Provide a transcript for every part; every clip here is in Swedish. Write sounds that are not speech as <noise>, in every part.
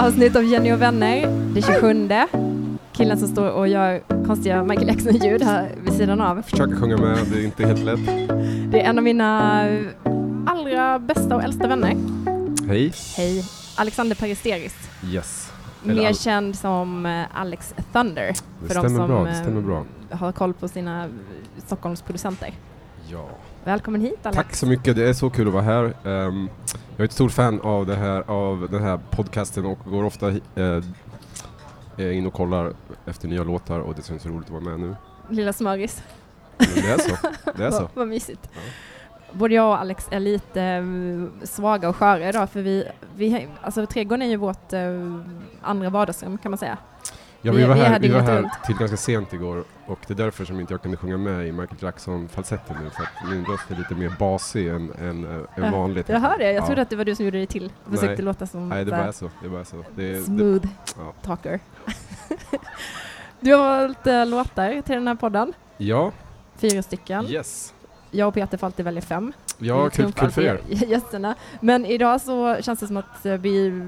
Avsnitt av Jenny och vänner, det 27. Killen som står och gör konstiga Michael Jackson-ljud här vid sidan av. Försöka sjunga med, det är inte helt lätt. Det är en av mina allra bästa och äldsta vänner. Hej. Hej, Alexander Peristeris. Yes. Eller Mer känd som eh, Alex Thunder. Det för de stämmer som bra, det eh, stämmer bra. har koll på sina Stockholmsproducenter. Ja. Välkommen hit Alex. Tack så mycket, det är så kul att vara här. Ehm, jag är ett stort fan av, det här, av den här podcasten och går ofta eh, in och kollar efter nya låtar och det känns roligt att vara med nu. Lilla smörgås. Men det är så. Det är <laughs> så. Vad, vad mysigt. Ja. Både jag och Alex är lite eh, svaga och sköra idag för vi, vi alltså trädgården är ju vårt eh, andra vardagsrum kan man säga. Ja, Vi- vi var vi här, vi var här till ganska sent igår och det är därför som inte jag kunde sjunga med i Michael Jackson-falsetten nu för att min röst är lite mer basig än, än, äh, Ja, än vanligt. Jag hör det, jag Ja. trodde att det var du som gjorde det till. Försökte Nej. låta som Nej, det bara är så. Det bara är så. Det, det, smooth ja. talker. <laughs> du har valt eh, låtar till den här podden, ja, fyra stycken. yes. Jag och Peter får alltid välja fem. Ja, kul, kul för er. <laughs> Gästerna. Men idag så känns det som att eh, vi,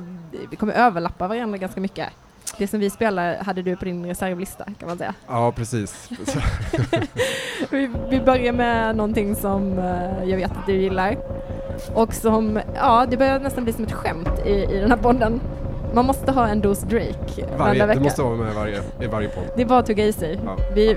vi kommer överlappa varandra ganska mycket. Det som vi spelar hade du på din reservlista kan man säga. Ja, precis. <laughs> Vi, vi börjar med någonting som eh, jag vet att du gillar. Och som, ja det börjar nästan bli som ett skämt i, i den här podden. Man måste ha en dos Drake varje Varje, vecka. det måste vara med varje, i varje podd. Det är bara att tugga i sig. Ja. Vi,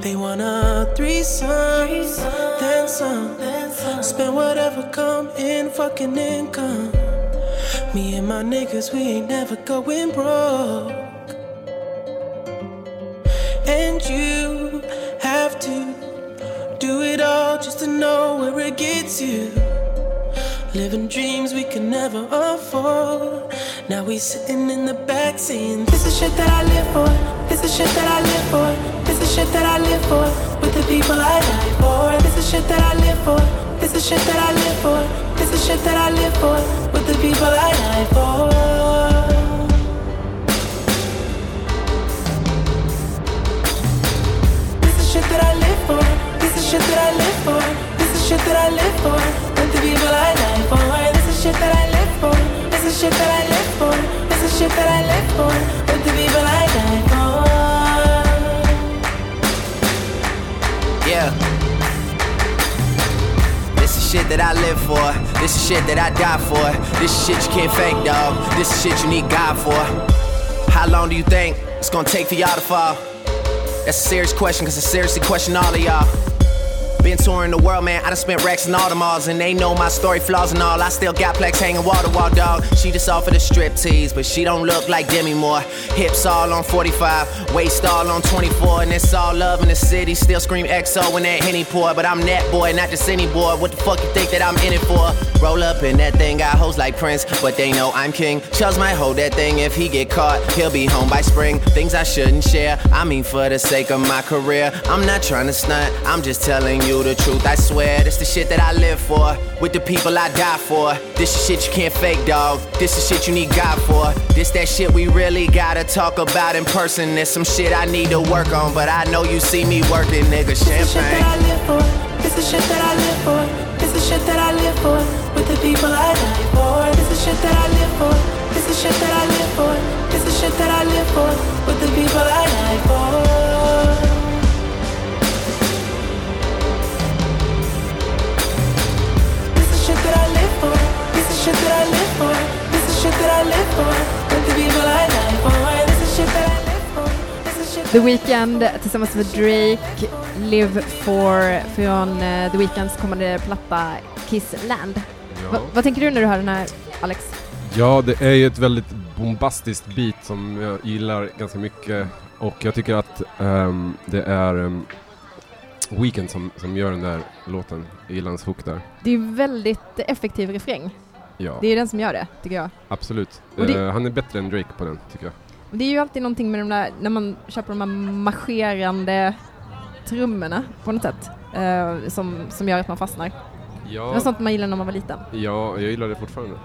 They want a threesome, then some. Spend whatever come in, fucking income. Me and my niggas, we ain't never going broke. And you have to do it all just to know where it gets you. Living dreams we can never afford. Now we sitting in the back saying, This is shit that I live for. This is shit that I live for. Is shit that I live for. With the people I die for. This is shit that I live for. This is shit that I live for. This is shit that I live for. With the people I die for. This is shit that I live for. This is shit that I live for. This is shit that I live for. With the people I die for. This is shit that I live for. This is shit that I live for. This is shit that I live for. With the people I die for. Yeah. This is shit that I live for. This is shit that I die for. This is shit you can't fake, dog. This is shit you need God for. How long do you think it's gonna take for y'all to fall? That's a serious question, cause I seriously question all of y'all. Been touring the world, man. I done spent racks in all the malls, and they know my story, flaws and all. I still got plex hanging wall to wall, dog. She just offered a strip tease, but she don't look like Demi Moore. Hips all on 45, waist all on 24, and it's all love in the city. Still scream XO in that Henny pour, but I'm that boy, not just any boy. What the fuck you think that I'm in it for? Roll up in that thing, got hoes like Prince, but they know I'm king. Chubbs might hold that thing if he get caught. He'll be home by spring. Things I shouldn't share. I mean, for the sake of my career, I'm not trying to stunt. I'm just telling you the truth. I swear, this the shit that I live for. With the people I die for. This is shit you can't fake, dog. This is shit you need God for. This that shit we really gotta talk about in person. There's some shit I need to work on, but I know you see me working, nigga. This is shit that Champagne. I live for. This is shit that I live for. This is shit that I live for. With the people I die for. This is shit that I live for. This is shit that I live for. This is shit that I live for. With the people I die for. Is shit that I live for. This is shit that I live for. With the people I die for. This is shit that I live for. This is shit The Weeknd tillsammans med Drake, Live For från eh, The Weeknds kommande platta Kiss Land. Va, Ja. vad tänker du när du hör den här Alex? ja, det är ju ett väldigt bombastiskt beat som jag gillar ganska mycket och jag tycker att ehm, det är um, Weekend som, som gör den där låten. Jag gillar hans hook där. Det är väldigt effektiv refräng. Ja, Det är den som gör det, tycker jag. absolut. Det- Eh, han är bättre än Drake på den, tycker jag. Det är ju alltid någonting med de där, när man köper de här marscherande trummorna på något sätt eh, som, som gör att man fastnar. Det var Ja, sånt man gillade när man var liten. ja, jag gillar det fortfarande.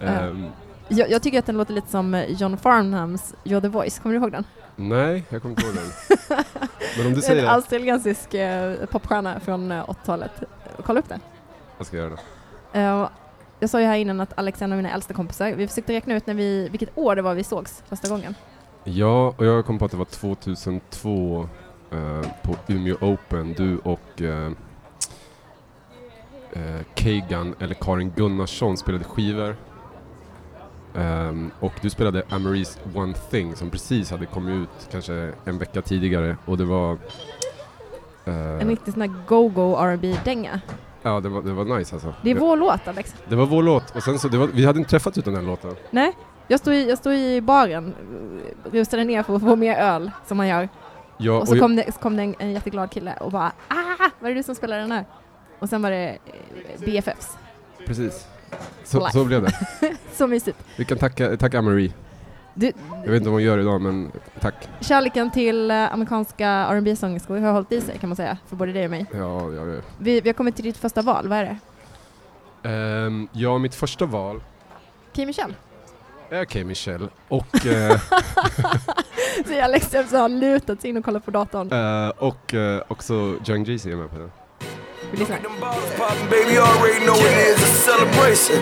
Ja. Ehm, Jag, jag tycker att den låter lite som eh, John Farnhams You're the Voice, kommer du ihåg den? nej, jag kommer inte ihåg den. <laughs> Men om du En säger det, australiensisk eh, popstjärna från eh, 80-talet. Kolla upp den. jag ska göra det. Eh, jag sa ju här innan att Alex är en av mina äldsta kompisar. Vi försökte räkna ut när vi, vilket år det var vi sågs första gången. Ja, och jag kom på att det var 2002 eh, på Umeå Open, du och eh, eh, Kagan, eller Karin Gunnarsson, spelade skivor. Ehm, och du spelade Amaris One Thing som precis hade kommit ut kanske en vecka tidigare och det var... eh, En riktig sån här go-go rb dänga ja, det var, det var nice alltså. Det är vår låt Alex. det var vår låt och sen så, det var, vi hade inte träffats utan den låten. Nej, jag stod i, jag stod i baren, rusade ner för att få mer öl, som man gör. Ja, Och så jag- kom det, så kom det en, en jätteglad kille och bara ah, var det du som spelade den här? Och sen var det eh, BFFs. Precis. Så, så blev det. <laughs> Så mysigt. Vi kan tacka, tacka Amarie. Du, Jag vet inte vad hon gör idag men tack. kärleken till eh, amerikanska rb sångerskor har hållit i sig kan man säga, för både dig och mig. Ja, ja, ja. Vi, vi har kommit till ditt första val, vad är det? Ehm, ja, mitt första val Kim Michel? är Okej Michelle och, eh, <laughs> Säger Alex efter att ha lutat sig in och kollat på datorn. eh, och eh, också Young Jeezy är med på den. Vi lyssnar. Them bottles poppin', baby, you already know it is a celebration.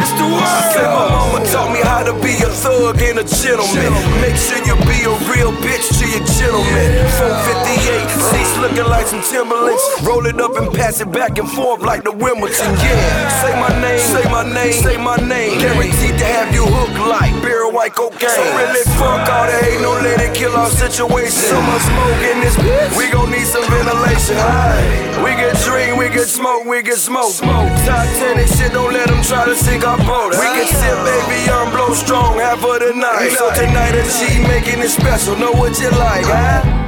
It's the wild Say my mama taught me how to be a thug and a gentleman. Make sure you be a real bitch to your gentleman. 458, seats looking like some Timberlands. Roll it up and pass it back and forth like the Wimbledon. Yeah, say my name, say my name, say my name. Guaranteed to have you hooked like beer white cocaine. So really fuck all that hate, no let it kill our situation. So much smoke in this bitch, we gon' need some ventilation. Aye. We get drink, we can smoke, we can smoke. Smoke. Titanic shit, don't let them try to sink our boat. We can sip, baby, I'm blow strong, half of the night. So tonight a G making it special, know what you like, huh?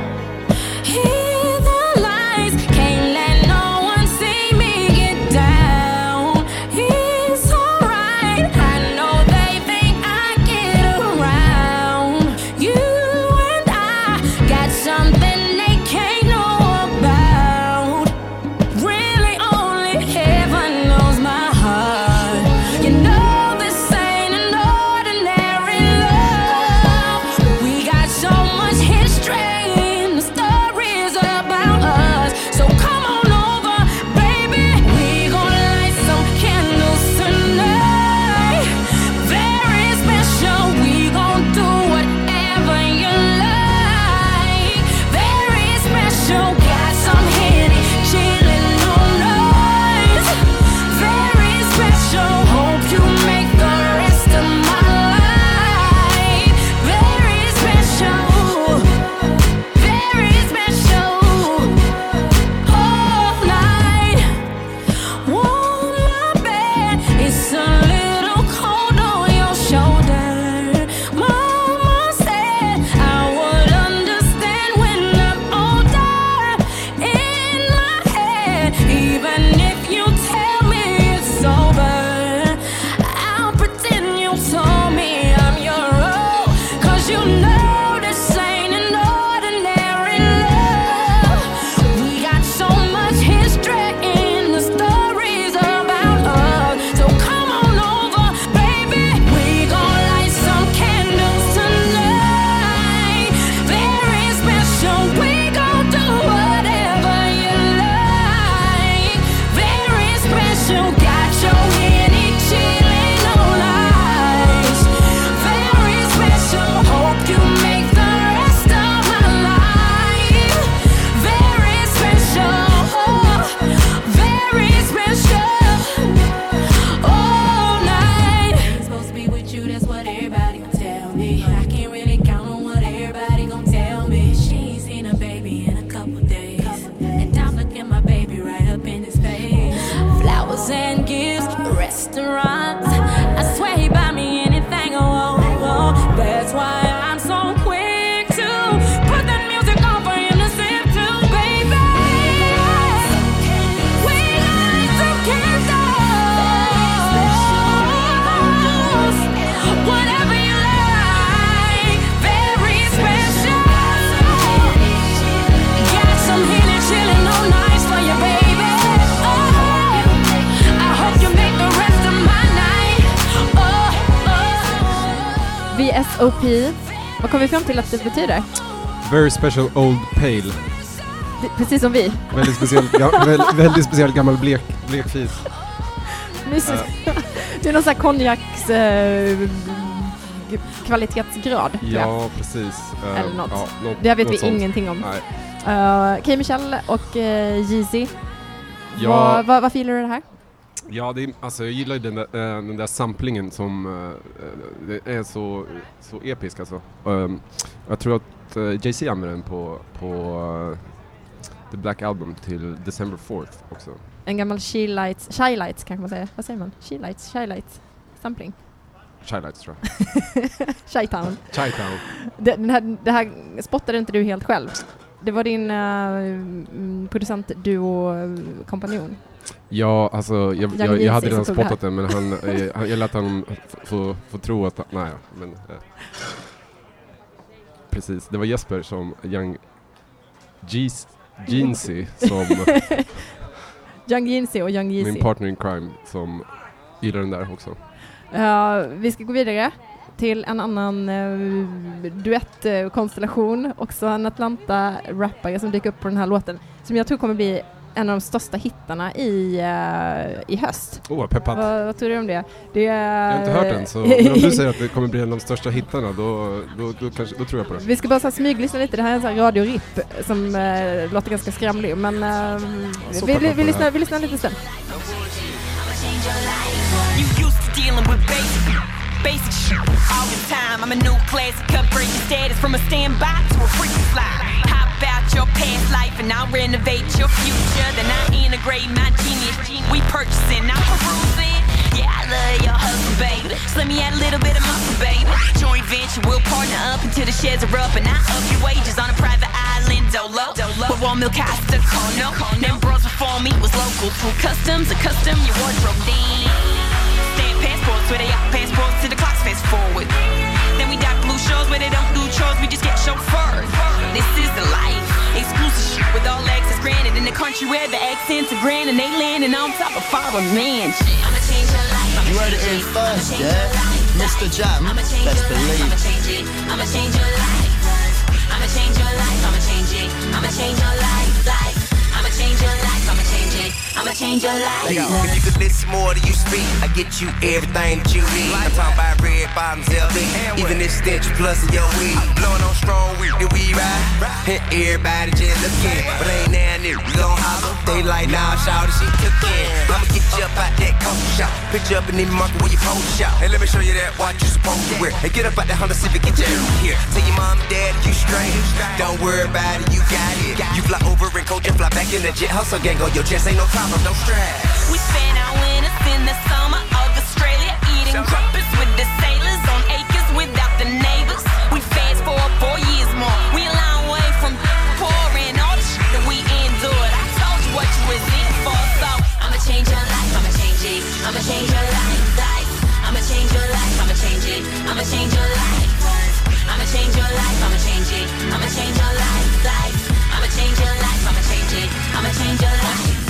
and gives restaurant OP. Vad kom vi fram till att det betyder? Very special old pale. Det, precis som vi. Väldigt speciell, ga, <laughs> väl, väldigt speciell gammal blek, blekfis. Mysigt. <laughs> Det är någon sån här konjaks eh, g- kvalitetsgrad. Ja, precis. Eh, Eller något. Ja, något Det vet något vi sånt. ingenting om. Nej. Uh, K. Michelle och uh, Yeezy. Ja, varför gillar du det här? Ja det är, alltså jag gillar ju den där, eh, den där samplingen som det är så, så episk alltså. Um, jag tror att Jay-Z använder den på, på The Black Album till December 4th också. En gammal She Lights, Shy Lights kanske man säger. Vad säger man? She Lights, Shy Lights. Sampling. Shy Lights tror jag. <laughs> Shy-town. Chi-Town. Det, den här, det här spottade inte du helt själv. Det var din uh, producent-duo-kompanjon. Ja, alltså jag, jag, jag, hade redan det spottat den men han, eh, han, jag lät honom få, få tro att, nej men eh. Precis, det var Jesper som Young Jeansy som <laughs> Young Yeezy och Young Yeezy. min partner in crime som gillar den där också. Uh, vi ska gå vidare till en annan uh, duettkonstellation. Också en Atlanta-rappare som dyker upp på den här låten. Som jag tror kommer bli en av de största hittarna i, uh, i höst. Åh, oh, peppad. Vad, vad tror du om det? det är, Jag har inte hört den, så men om du säger att det kommer bli en av de största hittarna då, då, då, kanske, då tror jag på det. Vi ska bara så här smyglyssna lite, det här är en sån här radioripp som uh, låter ganska skramlig men uh, så vi, vi, vi, det lyssnar, vi lyssnar lite stund. You used to dealing with basic, basic shit all the time. I'm a new classic, upgrade your status from a standby to a freak fly. About your past life and I'll renovate your future? Then I integrate my genius. We purchasing, I'm perusing. Yeah, I love your hustle, baby. Let me add a little bit of muscle, baby. Joint venture, we'll partner up until the sheds are up and I up your wages on a private island, dolo. With one milk Costa Cono. Them bros before me was local through customs, a custom your wardrobe theme. Stamp passports where they got passports to the clocks granted in the country where the accents are grand and they landing on top of foreign man. shit. I'ma change your life. I'ma You heard it change here first, I'ma change yeah? your life. Mr. Jam, I'ma change best your life. believe. I'ma change it. I'ma change your life. I'ma change your life. I'ma change it. I'ma change your life. Life. I'ma change your life. Uh, if you could listen more to you speak, I get you everything that you need. I'm talking about red bottoms, LV, even this stench plus of your weed. Blowing on strong weed, do we ride? And everybody just looking, but ain't now nigga, we gon' holler. They like, nah, shout she took in. I'ma get you up out that coffee shop, put you up in the market where you post shop. Hey, let me show you that watch you supposed to wear. And get up out that Honda Civic, get your here. Tell your mom, dad, you straight. Don't worry about it, you got it. You fly over and coach and fly back in the jet. Hustle gang on your chest, ain't no problem, no stress. We spent our winters in the summer of Australia eating crumpets with the sailors on acres without the neighbors. We fast forward four years more. We a long way from pouring all the shit that we endured. I told you what you was in for, so I'ma change your life. I'ma change it. I'ma change your life. life. I'ma change your life. I'ma change it. I'ma change your life. I'ma change your life. I'ma change it. I'ma change your life. life. I'ma change your life. I'ma change it. I'ma change your life.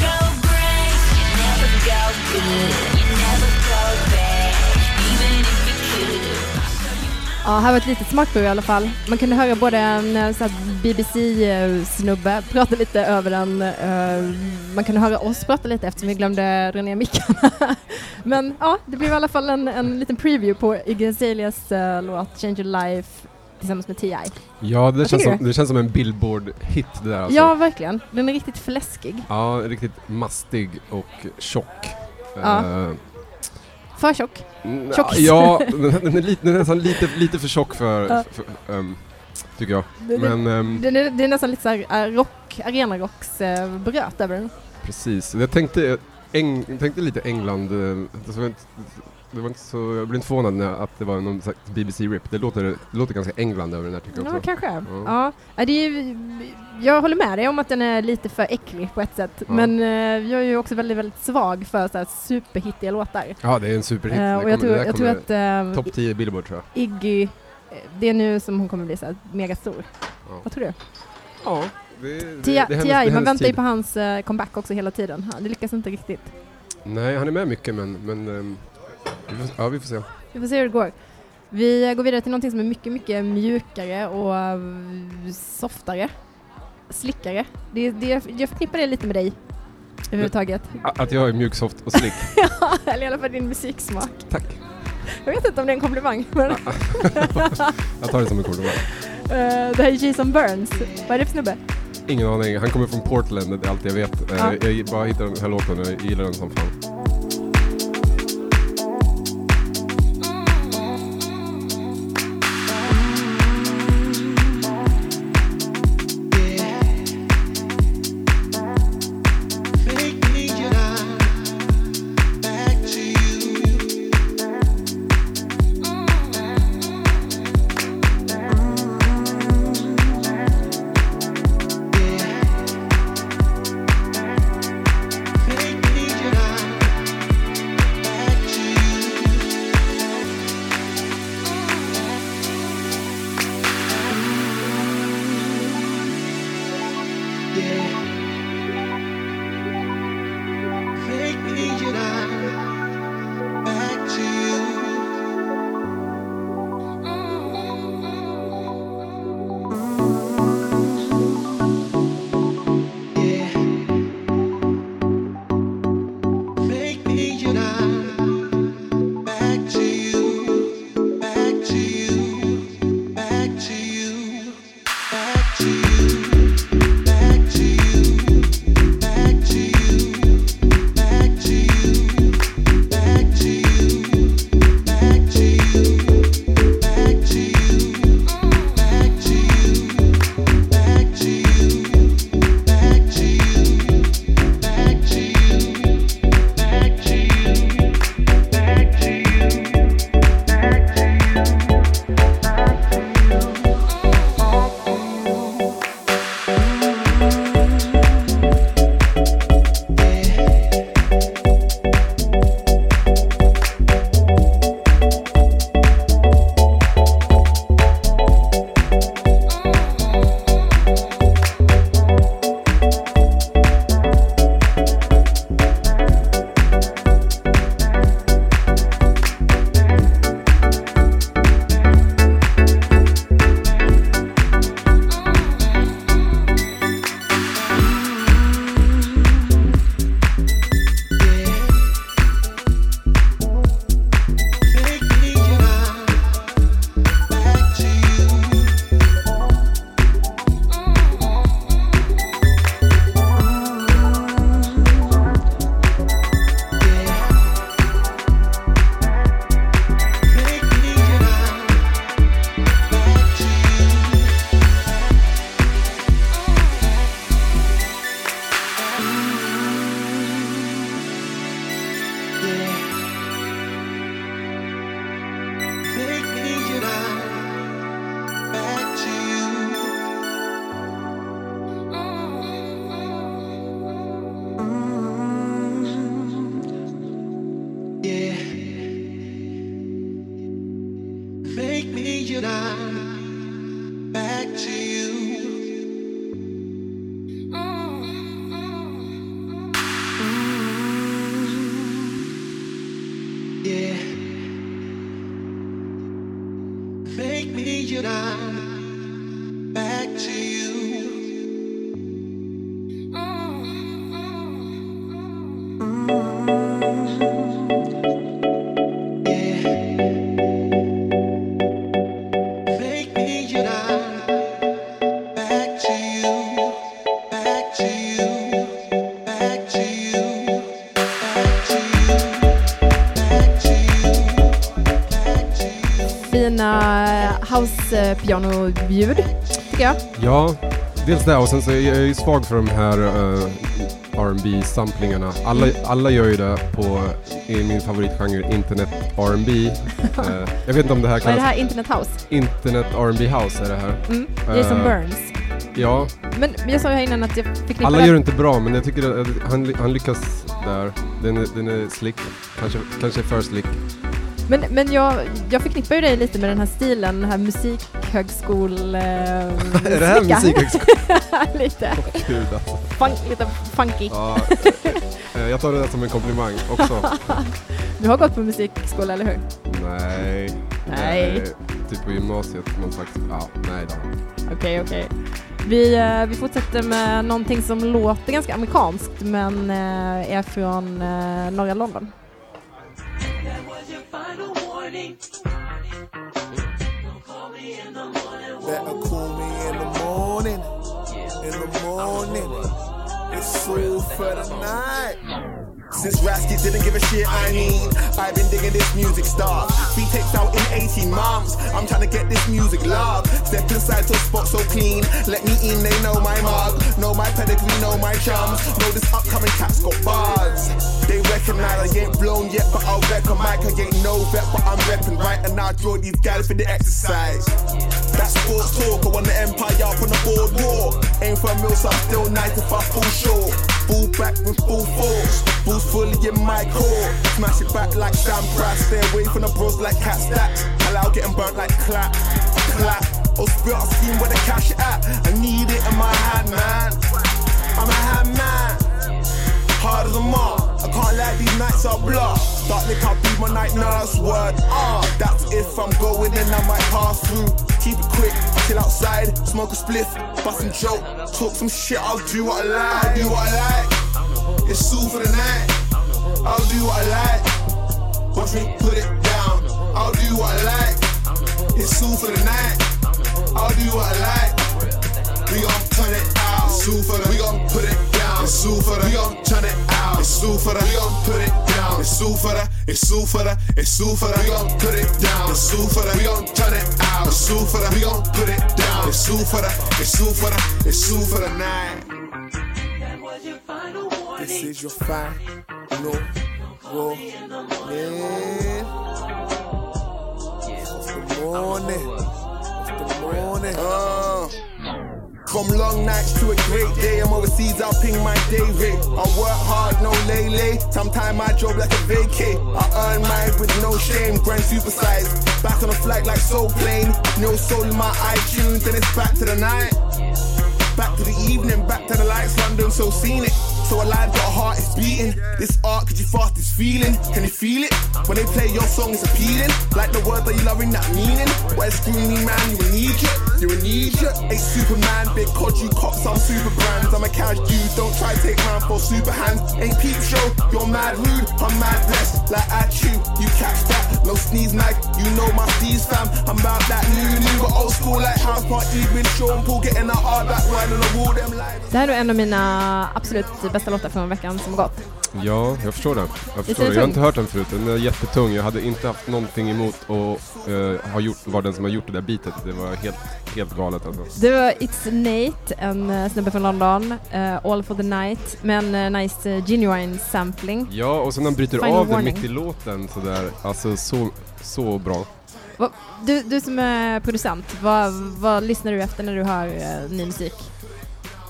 Ja, här var ett litet smakprov i alla fall. Man kunde höra både en eh, BBC-snubbe prata lite över den. eh, man kunde höra oss prata lite eftersom vi glömde dra ner mickarna. <laughs> Men ja, det blev i alla fall en, en liten preview på Iggy Azaleas eh, låt Change Your Life tillsammans med T.I. Ja, det känns, som, det känns som en Billboard-hit det där alltså. Ja, verkligen. Den är riktigt fläskig. Ja, riktigt mastig och tjock. Ja. Eh, För tjock. Tjockis. Ja, <laughs> den, är lite, den är nästan lite, lite för tjock för, Ja. för ehm, tycker jag. Det, det, Men ehm, den är, det är nästan lite såhär uh, rock, arenarocks uh, bröt över den. precis, jag tänkte, jag tänkte lite England, eh, det var inte, så, jag blev inte förvånad när att det var någon BBC-rip. Det låter, det låter ganska England över den här tycker jag Ja, också. kanske. Ja. Ja. Ja, det är ju, jag håller med dig om att den är lite för äcklig på ett sätt. Ja. Men eh, jag är ju också väldigt, väldigt svag för så här superhittiga låtar. Ja, det är en superhit. Det och jag kommer- tror, det jag tror att eh, Topp 10 Billboard tror jag. Iggy, eh, det är nu som hon kommer bli så här mega stor. Ja. Vad tror du? Ja, det, det, det det är T.I., man väntar ju på hans eh, comeback också hela tiden. Han- Det lyckas inte riktigt. Nej, han är med mycket men, men ehm, vi får, ja, vi får se. Vi får se hur det går. Vi går vidare till någonting som är mycket, mycket mjukare och eh, softare. Slickare. Det, det, jag förknippar det lite med dig överhuvudtaget. Att jag är mjuk, soft och slick. <laughs> Eller i alla fall din musiksmak. Tack. Jag vet inte om det är en komplimang, men eh, <laughs> Jag tar det som en komplimang. det här är Jason Burns. Vad är det för snubbe? Ingen aning. Han kommer från Portland, det är allt jag vet. Eh, Ja. Jag bara hittade den här låten och jag gillar den som fan. House-piano-ljud, tycker jag. Ja, dels det och sen så är jag ju svag för de här uh, rb samplingarna Alla, alla gör ju det på, i min favoritgenre, internet R&B. <laughs> Eh, jag vet inte om det här Vad är det kallas här? Internet House? internet R&B house är det här. Mm. Jason Eh, Burns. Ja, Men jag sa ju här innan att jag förknippar alla det- gör det inte bra men jag tycker att han, han lyckas där. Den är, den är slick, kanske, kanske för slick. Men, men jag, jag förknippar ju dig lite med den här stilen, den här musikhögskol... Eh, <laughs> är det här slicka. musikhögskola? <laughs> lite, Gud alltså. fun, lite funky. Ja, eh, jag tar det som en komplimang också. <laughs> Du har gått på musikskola, eller hur? Nej, Nej. Eh, typ på gymnasiet, någon slags, ja, nej då. Okej, okej. Vi, eh, vi fortsätter med någonting som låter ganska amerikanskt men eh, är från eh, norra London. Better call me in the morning. In the morning. It's all for the night. Since Rasky didn't give a shit, I mean, I've been digging this music stuff. Three takes out in 18 months. I'm trying to get this music love. Step inside to a spot so clean. Let me in, they know my mug. Know my pedigree, know my chums. Know this upcoming cat's got bars. They recognize I ain't blown yet, a mic. I ain't no vet, but I'm repping right. And I draw these guys for the exercise. That's sports talk. I want the empire up on the boardwalk. Aim for a mill, so I'm still 95 full short. Full back with full force. Bulls fully in my core. Smash it back like Sam Pratt. Stay away from the bros like cat stacks. Allow getting burnt like clap. Clap. Oh, spirit, I've seen where the cash at. I need it in my hand, man. I'm a hand man. Hard as a mark. I can't lie, these nights are blah. Dark lick, I'll be my night nurse. Word, ah. That's if I'm going in, I might pass through. Keep it quick, chill outside, smoke a spliff, bust some joke, talk some shit. I'll do what I like, I'll do what I like. It's all for the night. I'll do what I like. Watch me put it down. I'll do what I like. It's all for the night. I'll do what I like. We gon' turn it out. It's for the. We gon' put it. It's all for the. We gon' turn it out. It's all for the. We gon' put it down. It's all for the. It's all for the. It's all for the. We gon' put it down. It's all for the. We gon' turn it out. It's all for the. We gon' put it down. It's all for the. It's all for the. It's all for the night. This is your final warning. It's the morning. It's the morning. Uh. From long nights to a great day, I'm overseas, I'll ping my day rate. I work hard, no lay lay. Sometime I job like a vacay. I earn mine with no shame, grand supersize. Back on a flight like so plain. No soul in my iTunes, then it's back to the night. Back to the evening, back to the lights, London so scenic. So alive, got heart, it's beating. This art, could you fast this feeling? Can you feel it? When they play your song, it's appealing. Like the word that you're loving, that meaning. Screwing me, man? You need Egypt, you in Egypt. Ain't Superman, big cod, you cop some super brands. I'm a cash dude, don't try take man for super hands. Ain't peep show, you're mad rude, I'm mad blessed. Like at you, you catch that. No sneeze knife, you know my steez fam. I'm about that new, new, but old school like house party with Sean Paul getting that hard back wine on the wall, them live. Det här är en av mina absolut bästa låtar från veckan som gått. Ja, jag förstår den. Jag, förstår den. jag har inte hört den förut. Den är jättetung. Jag hade inte haft någonting emot att eh, ha gjort, vara den som har gjort det där bitet. Det var helt, helt galet alltså. Det var It's Nate, en eh, snubbe från London, eh, All for the Night, men eh, nice genuine sampling. Ja, och sen han bryter Final av det warning. mitt i låten sådär. Alltså så, så bra. Du, du som är producent, vad, vad lyssnar du efter när du hör ny musik?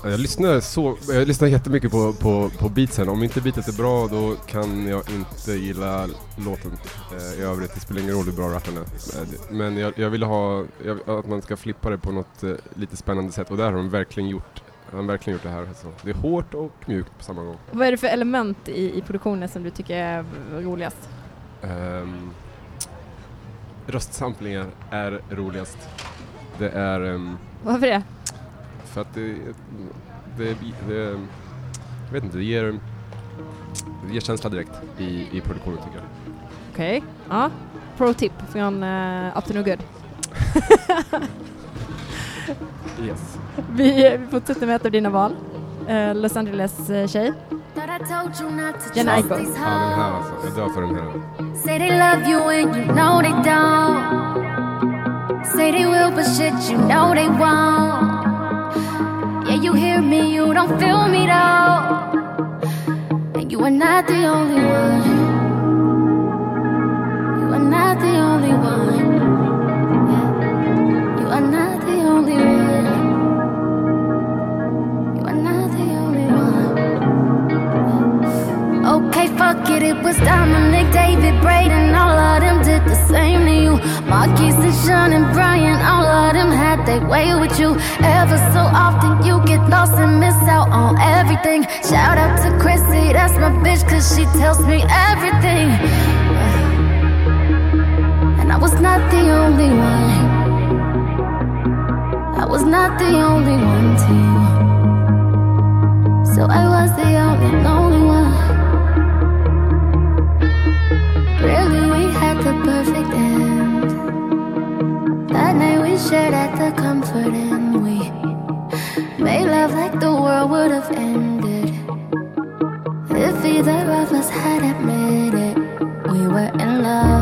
Jag lyssnar, så, jag lyssnar jättemycket på, på, på beatsen. Om inte beatet är bra då kan jag inte gilla låten eh, i övrigt. Det spelar ingen roll hur bra rappen är. Eh, Men jag, jag vill ha jag, att man ska flippa det på något eh, lite spännande sätt och där har de verkligen gjort, de verkligen gjort det här. Alltså. Det är hårt och mjukt på samma gång. Vad är det för element i, i produktionen som du tycker är roligast? Um, röstsamplingar är roligast. Det är um, Varför det? För att det, det, det, jag vet inte, det ger, det ger känsla direkt i, i produktionen tycker jag. Okej, ja. Pro tip från uh, Up to No Good. <laughs> Yes. Vi, vi fortsätter med ett av dina val. Eh, Los Angeles-tjej, Jenna Aiko. Ja, den här alltså. Jag dör för den här. Say they love you and you know they don't. Say they will, but shit, you know they won't. You hear me, you don't feel me though. And you are not the only one. You are not the only one. You are not the only one. Okay, fuck it, it was Dominic, David, Braden, all of them did the same to you. Marquise and Sean and Brian, all of them had their way with you. Ever so often you get lost and miss out on everything. Shout out to Chrissy, that's my bitch, cause she tells me everything. And I was not the only one. I was not the only one to you. So I was the only lonely one. Perfect end. That night we shared at the comfort and we made love like the world would have ended. If either of us had admitted we were in love.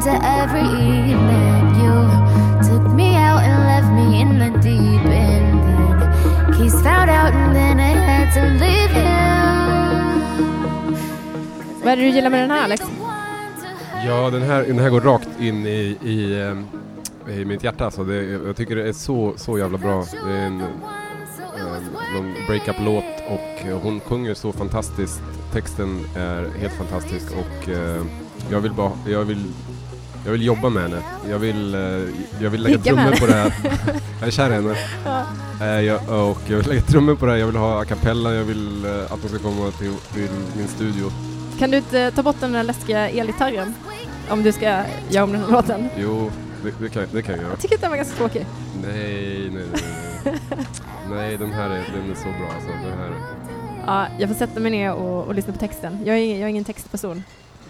Weekend turned to every evening. You took me out and left me in the deep end. Then Keys found out and then I had to leave him. Vad är det du gillar med den här Alex? Ja, den här, den här går rakt in i, i, ehm, i mitt hjärta. Alltså det, jag tycker det är så, så jävla bra. Det är en, en, någon breakup-låt och eh, hon sjunger så fantastiskt. Texten är helt fantastisk och eh, jag vill bara, jag vill jag vill jobba med henne. Jag vill, eh, jag vill lägga Ligga trummor på det här. Jag är kär i henne. Eh, jag, och jag vill lägga trummor på det här. Jag vill ha a cappella. Jag vill eh, att de ska komma till, till min studio. Kan du inte ta bort den där läskiga elgitarren? Om du ska göra om den här låten. Jo, det, det, kan, det kan jag göra. Jag tycker att den var ganska tråkig. Nej, nej, nej. Nej, <laughs> nej den här är, den är så bra alltså. Den här, Ja, jag får sätta mig ner och, och lyssna på texten. Jag är, jag är ingen textperson.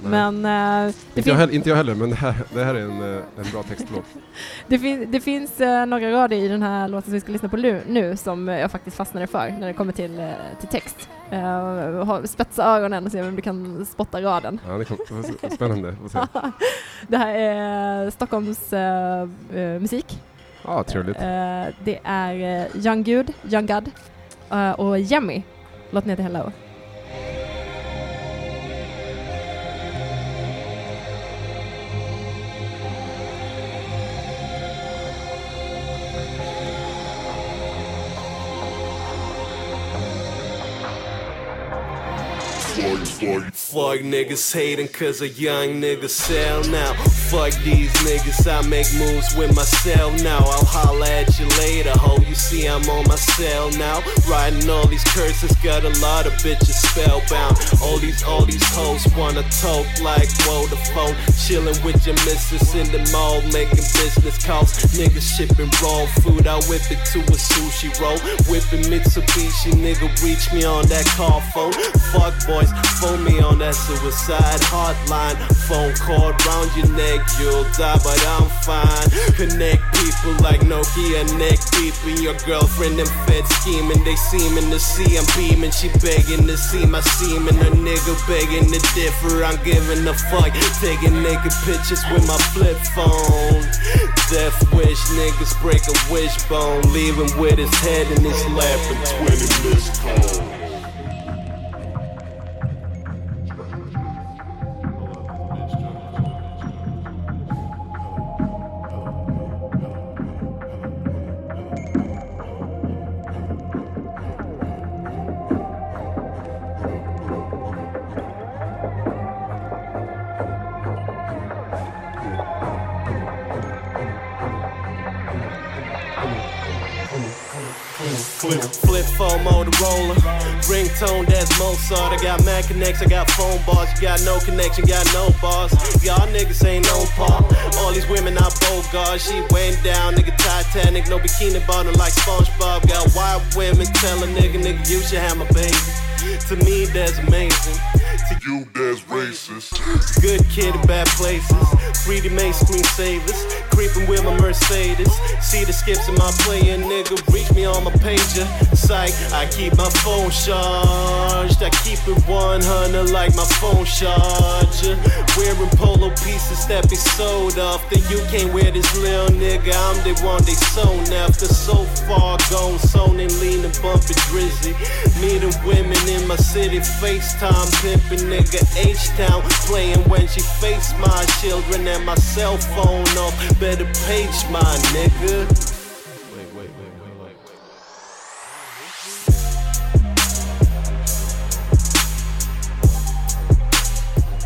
Men det, inte, jag heller, inte jag heller, men det här, det här är en, eh, en bra textlåt. <laughs> det, fin- det finns eh, några rader i den här låten som vi ska lyssna på nu, som jag faktiskt fastnade för när det kommer till, eh, till text. Uh, spetsa öronen och se om du kan spotta raden. Ja, det så spännande. <laughs> Det här är Stockholms musik. Ja, trevligt. Eh, det är uh, Young Good, Young God och Jemmy. Låten heter Hello. Fuck niggas hating cause a young nigga sell now. Fuck these niggas, I make moves with myself now. I'll holla at you later, ho. You see, I'm on my cell now. Riding all these curses, got a lot of bitches spellbound. All these, all these hoes wanna talk like Vodafone. Chilling with your missus in the mall, making business calls. Niggas shipping raw food, I whip it to a sushi roll. Whipping Mitsubishi, nigga, reach me on that car phone. Fuck boys, phone me on that suicide hotline. Phone call round your neck, you'll die, but I'm fine. Connect people like Nokia neck beeping. Your girlfriend and fed scheming, they seeming to see I'm beaming. She begging to see my semen, a nigga begging to differ. I'm giving a fuck, taking naked pictures with my flip phone. Death wish, niggas break a wishbone, leaving with his head in his lap and 20 missed calls. Flip, flip phone Motorola. Ringtone, that's Mozart. I got Mac connects, I got phone bars. You got no connection, got no bars. Y'all niggas ain't no par. All these women out Bogart. She weighing down, nigga Titanic. No bikini bottom like SpongeBob. Got white women tell a nigga, nigga, you should have my baby. To me, that's amazing. To you, that's racist. Good kid in bad places. Greedy main screensavers, creeping with my Mercedes. See the skips in my player, nigga. Reach me on my pager. Psych, I keep my phone charged. I keep it 100 like my phone charger. Wearing polo pieces that be sold off. Then you can't wear this little nigga. I'm the one they sewn after. So far gone, sewn and lean and bumping drizzy. Meeting women in my city, FaceTime pimping nigga H-Town. Playing when she face my children and my cell phone off. Better page my nigga.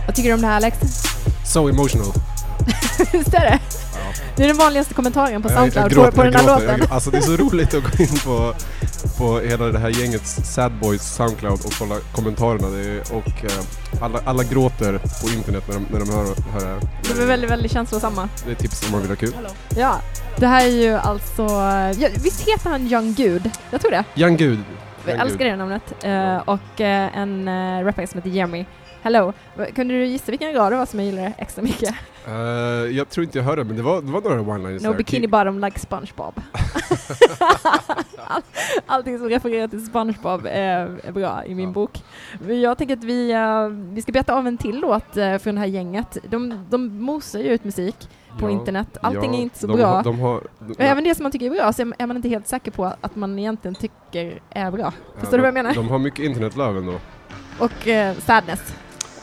Vad tycker du om det här Alex? So emotional. <laughs> Visst är det? Det är den vanligaste kommentaren på Jag- jag Soundcloud gråter, på, på jag den här gråter, låten. jag- Alltså det är så roligt att gå in på, på hela det här gängets Sad Boys Soundcloud och kolla kommentarerna. Det är, och eh, alla, alla gråter på internet när de, när de hör, hör det här. De är väldigt, väldigt känslosamma. Det är tips om man vill ha kul. Ja, det här är ju alltså... Ja, visst heter han Young Gud? Jag tror det. Young Gud. Jag älskar det namnet. Eh, och eh, en uh, rappare som heter Jeremy. Hello. Kunde du gissa vilken rad det var som jag gillade extra mycket? Eh, jag tror inte jag hörde men det var, det var några one-liners No där. bikini bottom like SpongeBob. <laughs> All, allting som refererar till SpongeBob är, är bra i min Ja. bok. Jag tänker att vi, eh, vi ska beta av en till låt uh, från det här gänget. De, de mosar ju ut musik på Ja, internet. Allting ja, är inte så de bra. De har, de, även det som man tycker är bra så är man inte helt säker på att man egentligen tycker är bra. Förstår du vad jag de- menar? De har mycket internetlöv ändå. Och eh, sadness.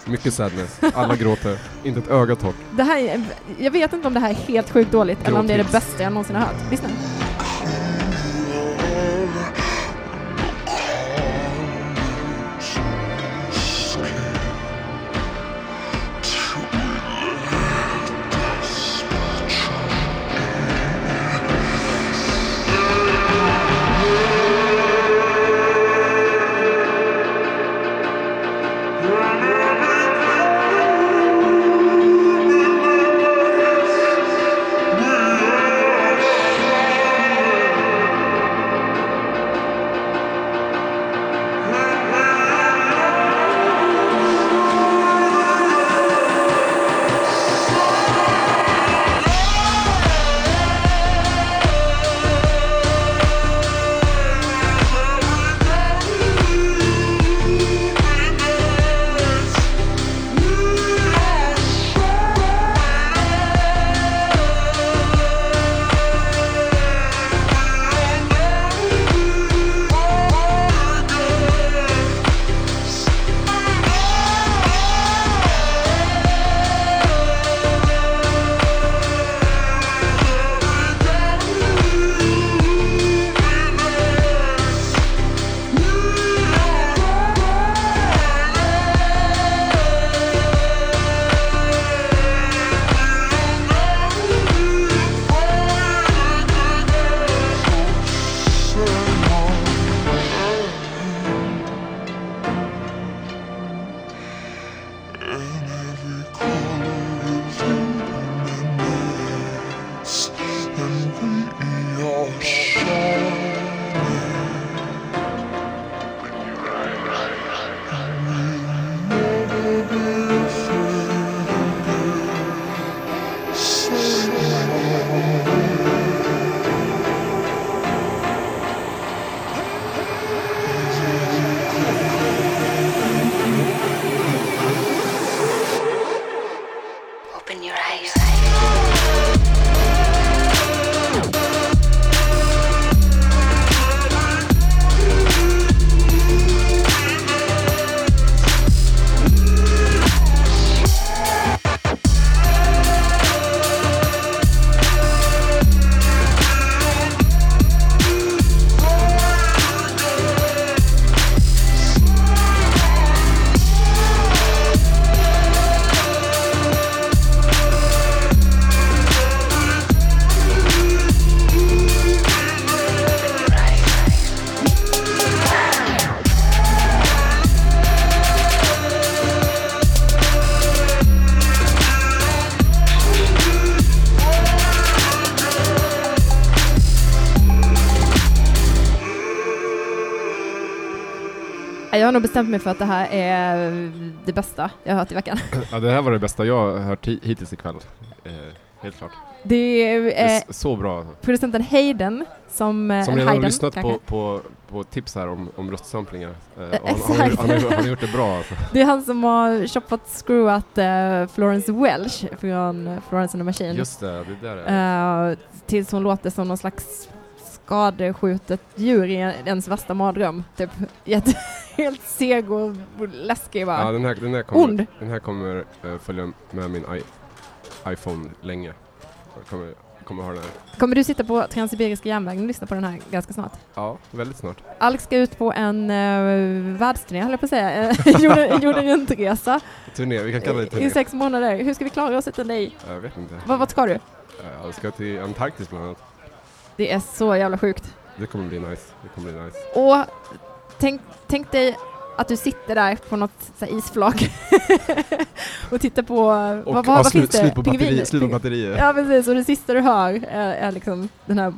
Mycket sadness. Alla gråter. Inte ett öga torrt. Det här är, jag vet inte om det här är helt sjukt dåligt eller om det är det bästa jag någonsin har hört. Lyssna. Har nog bestämt mig för att det här är det bästa jag har hört i veckan. <laughs> Ja, det här var det bästa jag har hört hi- hittills ikväll. Eh, helt klart. Det är Det är eh, så bra. alltså. producenten Hayden som... eh, Som redan har Hayden, lyssnat på, på, på tips här om, om röstsamplingar. Eh, och han, han, har, han, har, han har gjort det bra alltså. <laughs> Det är han som har choppat screwat eh, Florence Welch från eh, Florence and the Machine. Just det, det där är Eh, tills hon låter som någon slags skadeskjutet djur i ens värsta mardröm. Typ jätte, <laughs> helt seg och läskig bara. Ja, den här, den här kommer, Ond. den här kommer eh, följa med min I, iPhone länge. Jag kommer, kommer ha den här. Kommer du sitta på Transsibiriska järnvägen och lyssna på den här ganska snart? Ja, väldigt snart. Alex ska ut på en uh, världsturné, höll jag på att säga. <laughs> Jorden, jorden runt-resa Turné, vi kan kalla det i turné. sex månader. Hur ska vi klara oss utan dig? Jag vet inte. Vad, vad ska du? Eh, Jag ska till Antarktis bland annat. Det är så jävla sjukt. Det kommer bli nice. Det kommer bli nice. Och tänk, tänk dig att du sitter där på något så isflak <laughs> och tittar på... Och vad, vad, ja, vad slut, finns det? slut på batteri, slut på batterier. Ja precis, och det sista du hör är, är liksom den här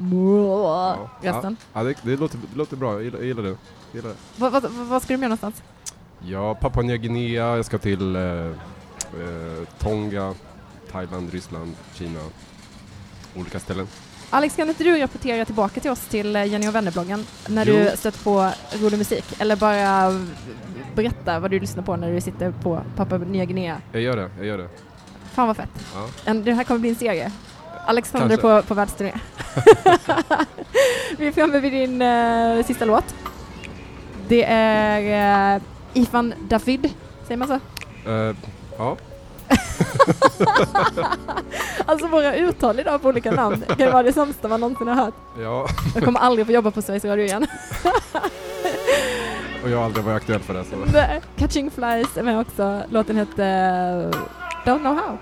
rösten. Ja, det, det, låter, det låter bra. Jag gillar, jag gillar det. Jag gillar det. Vad, vad, vad ska du med någonstans? Ja, Papua Nya Guinea, jag ska till eh, eh, Tonga, Thailand, Ryssland, Kina. Olika ställen. Alex, kan inte du rapportera tillbaka till oss till eh, Jenny och vänner-bloggen när Jo. du stött på rolig musik? Eller bara berätta vad du lyssnar på när du sitter på Papua Nya Guinea. Jag gör det, jag gör det. Fan vad fett. Ja. Det här kommer bli en serie. Alexander Kanske. på, på världsturné. <laughs> Vi är framme vid din eh, sista låt. Det är uh, Ifan David, säger man så? Eh, ja. <laughs> Alltså våra uttal idag på olika namn kan vara det sämsta man någonsin har hört. ja, Jag kommer aldrig få jobba på Sveriges Radio igen. och jag har aldrig varit aktuell för det. Så. Catching Flies är med också. Låten heter Don't Know How.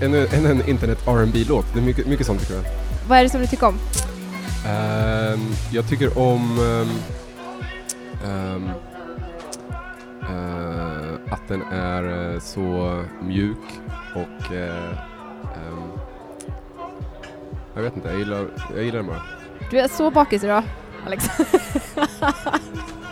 Är en, en, en internet rb låt Det är mycket, mycket sånt tycker jag. Vad är det som du tycker om? Ehm, jag tycker om ehm, ehm, eh, att Den är eh, så mjuk och ehm, jag vet inte, jag gillar, jag gillar den bara. Du är så bakis idag, Alex. <laughs>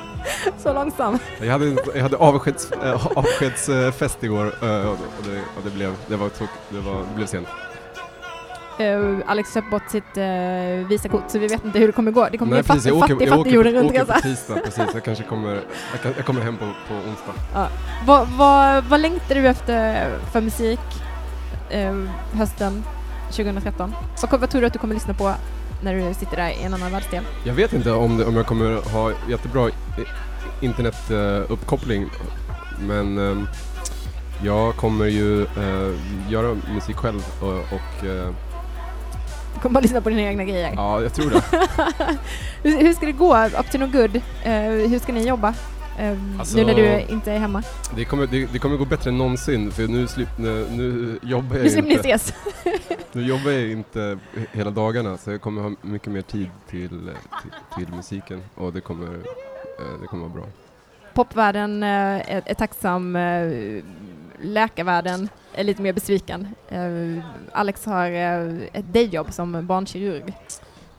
<laughs> så långsam. Jag hade, jag hade avskeds, äh, avskedsfest igår eh, och, det, och, det, blev, det, var, det, var, det blev sent. Eh, Alex köpte bort sitt uh, Visakort så vi vet inte hur det kommer gå. Det kommer bli en precis, fattig, fattig, fattig jorden tisdag, precis. Jag kanske kommer, jag, kan, jag kommer hem på, på onsdag. Vad, vad, vad längtar du efter för musik eh, hösten 2013? Vad, vad tror du att du kommer lyssna på när du sitter där i en annan världsdel? Jag vet inte om, det, om jag kommer ha jättebra internetuppkoppling men ehm, jag kommer ju eh, göra musik själv och, och eh, Du kommer bara lyssna på dina egna grejer. ja, jag tror det. <laughs> hur, hur ska det gå? Up to no good? Eh, hur ska ni jobba? Eh, Alltså- nu när du inte är hemma. Det kommer, det, det kommer gå bättre än någonsin för nu, slip, nu, nu jobbar jag Nu inte. ses. <laughs> Nu jobbar jag inte he- hela dagarna så jag kommer ha mycket mer tid till, eh, till, till musiken och det kommer, eh, det kommer vara bra. Popvärlden eh, är, är tacksam. Eh, läkarvärlden är lite mer besviken. Eh, Alex har eh, ett dayjobb som barnkirurg.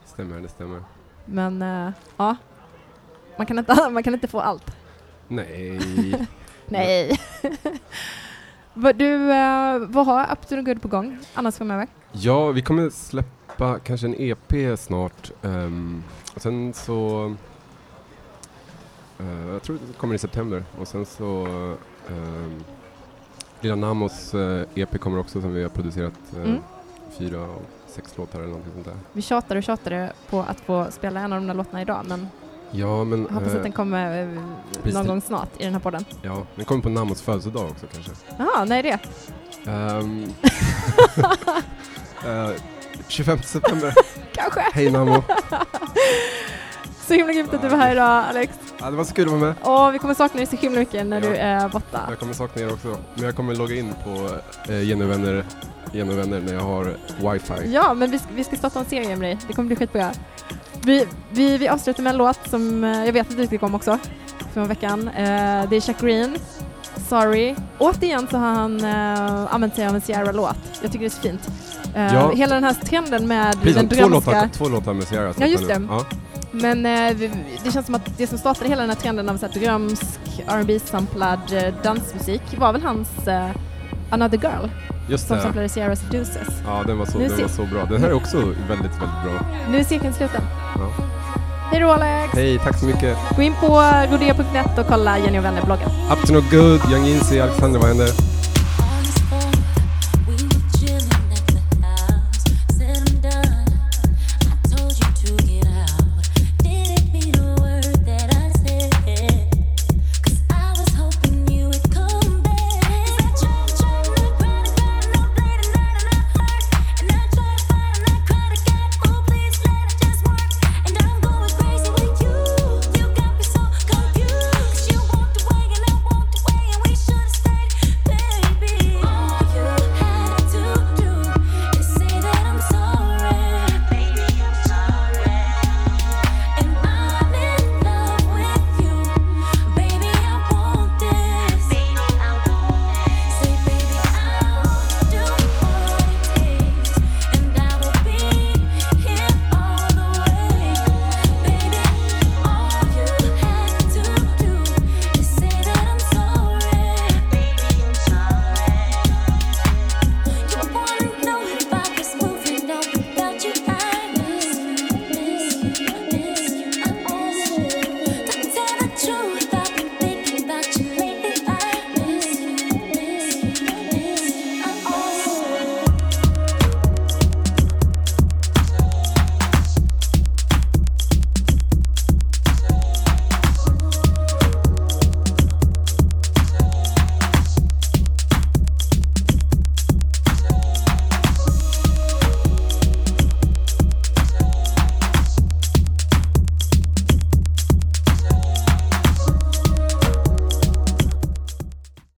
Stämmer, det stämmer. Men eh, ja, man kan, inte, <laughs> man kan inte få allt. Nej. <laughs> Nej. <laughs> du, eh, vad har Up to the Good på gång annars framöver? Ja, vi kommer släppa kanske en EP snart. och sen så... eh, jag tror det kommer i september. Och sen så... Um, Lilla Namos eh, EP kommer också som vi har producerat. eh, Mm. Fyra och sex låtar eller någonting sånt där. Vi tjatade och tjatade på att få spela en av de där låtarna idag men Ja, men... jag hoppas att den kommer någon gång snart i den här podden. Ja, den kommer på Namos födelsedag också kanske. Jaha, när är det? Ehm, <laughs> eh, 25 september. <laughs> Kanske. Hej Namo! <laughs> Så himla grymt att du var här idag Alex. Ja, det var så kul att vara med. Och vi kommer sakna dig så himla mycket när Ja. du är borta. Jag kommer sakna er också. Men jag kommer logga in på eh, Genovänner, Genovänner när jag har wifi. Ja, men vi vi ska starta en serie med dig. Det kommer bli skitbra. Vi, vi, vi avslutar med en låt som eh, jag vet att du tycker om också. Från veckan. Eh, det är Chuck Green. Sorry. Återigen så har han uh, använt sig av en Sierra-låt. Jag tycker det är så fint. Eh, Ja. Hela den här trenden med Precis, den två, drömska... låtar, två låtar med Sierra. Ja, just nu. det. Ja. Men eh, det känns som att det som startade hela den här trenden av så här drömsk, rb samplad eh, dansmusik var väl hans eh, Another Girl Just som det. samplade Sierra Seduces. Ja, den var, så, den var så bra. Den här är också väldigt, väldigt bra. Nu är cirkeln sluten. Ja. Hej då Alex! Hej, tack så mycket. Gå in på rodeo.net och kolla Jenny och vänner-bloggen. Up to no good, Young Easy, Alexander, vad händer?